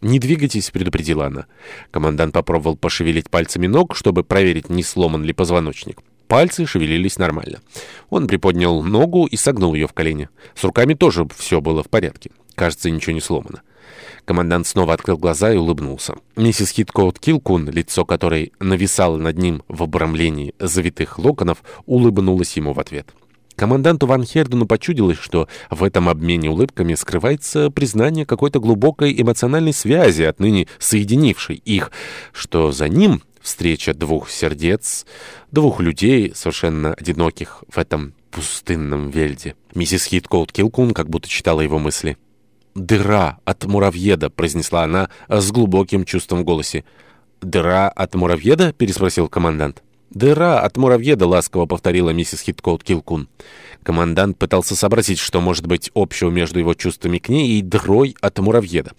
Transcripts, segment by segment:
«Не двигайтесь», — предупредила она. Командант попробовал пошевелить пальцами ног, чтобы проверить, не сломан ли позвоночник. Пальцы шевелились нормально. Он приподнял ногу и согнул ее в колени. С руками тоже все было в порядке. Кажется, ничего не сломано. Командант снова открыл глаза и улыбнулся. Миссис Хиткоут Килкун, лицо которой нависало над ним в обрамлении завитых локонов, улыбнулась ему в ответ. Команданту Ван Хердену почудилось, что в этом обмене улыбками скрывается признание какой-то глубокой эмоциональной связи, отныне соединившей их, что за ним встреча двух сердец, двух людей, совершенно одиноких в этом пустынном вельде. Миссис Хиткоут Килкун как будто читала его мысли. «Дыра от муравьеда», — произнесла она с глубоким чувством в голосе. «Дыра от муравьеда?» — переспросил командант. «Дыра от муравьеда», — ласково повторила миссис Хиткоут Килкун. Командант пытался сообразить, что может быть общего между его чувствами к ней и дырой от муравьеда.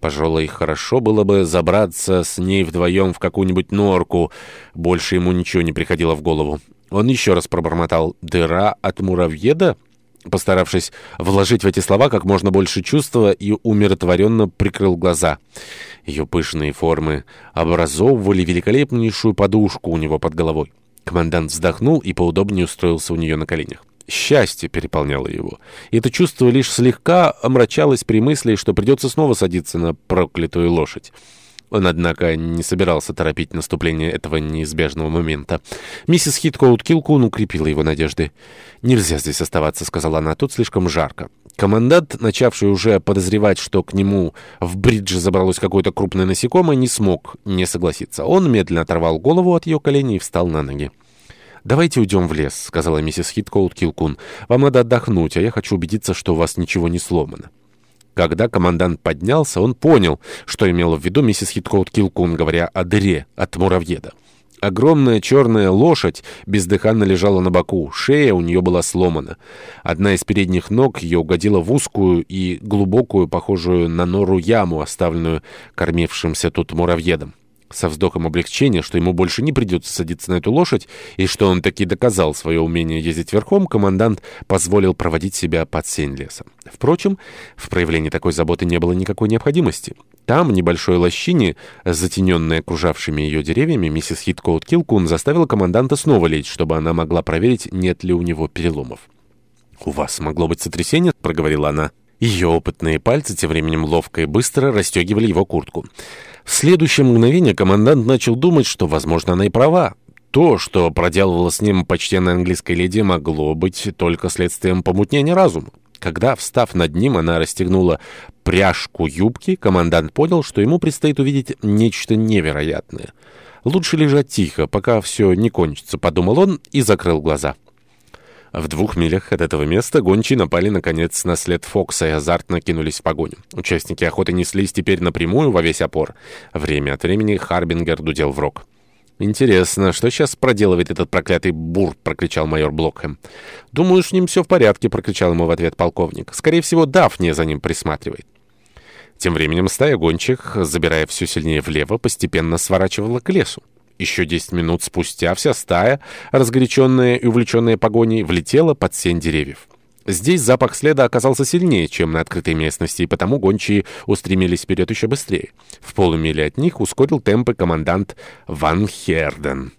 Пожалуй, хорошо было бы забраться с ней вдвоем в какую-нибудь норку. Больше ему ничего не приходило в голову. Он еще раз пробормотал «Дыра от муравьеда?» постаравшись вложить в эти слова как можно больше чувства, и умиротворенно прикрыл глаза. Ее пышные формы образовывали великолепнейшую подушку у него под головой. Командант вздохнул и поудобнее устроился у нее на коленях. Счастье переполняло его. И это чувство лишь слегка омрачалось при мысли, что придется снова садиться на проклятую лошадь. Он, однако, не собирался торопить наступление этого неизбежного момента. Миссис Хиткоут Килкун укрепила его надежды. «Нельзя здесь оставаться», — сказала она, — «тут слишком жарко». Командант, начавший уже подозревать, что к нему в бридже забралось какое-то крупное насекомое, не смог не согласиться. Он медленно оторвал голову от ее коленей и встал на ноги. «Давайте уйдем в лес», — сказала миссис Хиткоут Килкун. «Вам надо отдохнуть, а я хочу убедиться, что у вас ничего не сломано». Когда командант поднялся, он понял, что имела в виду миссис Хиткоут Килкун, говоря о дыре от муравьеда. Огромная черная лошадь бездыханно лежала на боку, шея у нее была сломана. Одна из передних ног ее угодила в узкую и глубокую, похожую на нору яму, оставленную кормившимся тут муравьедом со вздохом облегчения, что ему больше не придется садиться на эту лошадь, и что он таки доказал свое умение ездить верхом, командант позволил проводить себя под сень леса. Впрочем, в проявлении такой заботы не было никакой необходимости. Там, в небольшой лощине, затененной окружавшими ее деревьями, миссис Хиткоут Килкун заставила команданта снова лечь, чтобы она могла проверить, нет ли у него переломов. «У вас могло быть сотрясение?» — проговорила она. Ее опытные пальцы тем временем ловко и быстро расстегивали его куртку. В следующее мгновение командант начал думать, что, возможно, она и права. То, что проделывала с ним почтенная английская леди, могло быть только следствием помутнения разума. Когда, встав над ним, она расстегнула пряжку юбки, командант понял, что ему предстоит увидеть нечто невероятное. «Лучше лежать тихо, пока все не кончится», — подумал он и закрыл глаза. В двух милях от этого места гончие напали, наконец, на след Фокса и азартно кинулись в погоню. Участники охоты неслись теперь напрямую во весь опор. Время от времени Харбингер дудел в рог. «Интересно, что сейчас проделывает этот проклятый бур?» — прокричал майор Блокхэм. «Думаю, с ним все в порядке», — прокричал ему в ответ полковник. «Скорее всего, Дафния за ним присматривает». Тем временем стая гончих, забирая все сильнее влево, постепенно сворачивала к лесу. Еще 10 минут спустя вся стая, разгоряченная и увлеченная погоней, влетела под сень деревьев. Здесь запах следа оказался сильнее, чем на открытой местности, и потому гончие устремились вперед еще быстрее. В полумиле от них ускорил темпы командант Ван Херден.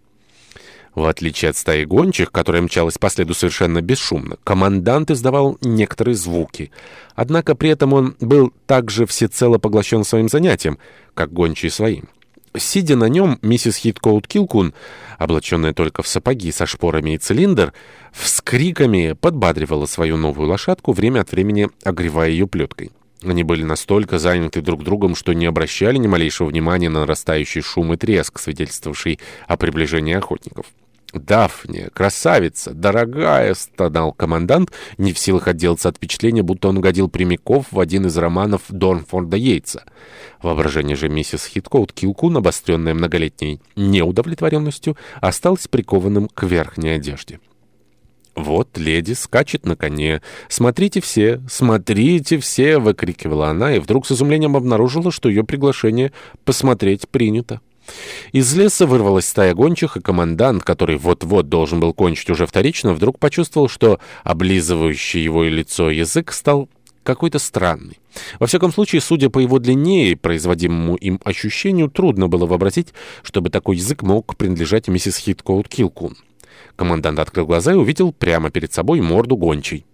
В отличие от стаи гончих, которая мчалась по следу совершенно бесшумно, командант издавал некоторые звуки. Однако при этом он был также всецело поглощен своим занятием, как гончие своим. Сидя на нем, миссис Хиткоут Килкун, облаченная только в сапоги со шпорами и цилиндр, вскриками подбадривала свою новую лошадку, время от времени огревая ее плеткой. Они были настолько заняты друг другом, что не обращали ни малейшего внимания на нарастающий шум и треск, свидетельствовавший о приближении охотников. «Дафния, красавица, дорогая!» — стонал командант, не в силах отделаться от впечатления, будто он угодил прямиков в один из романов Дорнфорда Йейтса. Воображение же миссис Хиткоут Килкун, обостренное многолетней неудовлетворенностью, осталось прикованным к верхней одежде. «Вот леди скачет на коне. Смотрите все, смотрите все!» — выкрикивала она, и вдруг с изумлением обнаружила, что ее приглашение «посмотреть» принято. Из леса вырвалась стая гончих, и командант, который вот-вот должен был кончить уже вторично, вдруг почувствовал, что облизывающий его лицо язык стал какой-то странный. Во всяком случае, судя по его длине и производимому им ощущению, трудно было вообразить, чтобы такой язык мог принадлежать миссис Хиткоут Килкун. Командант открыл глаза и увидел прямо перед собой морду гончей.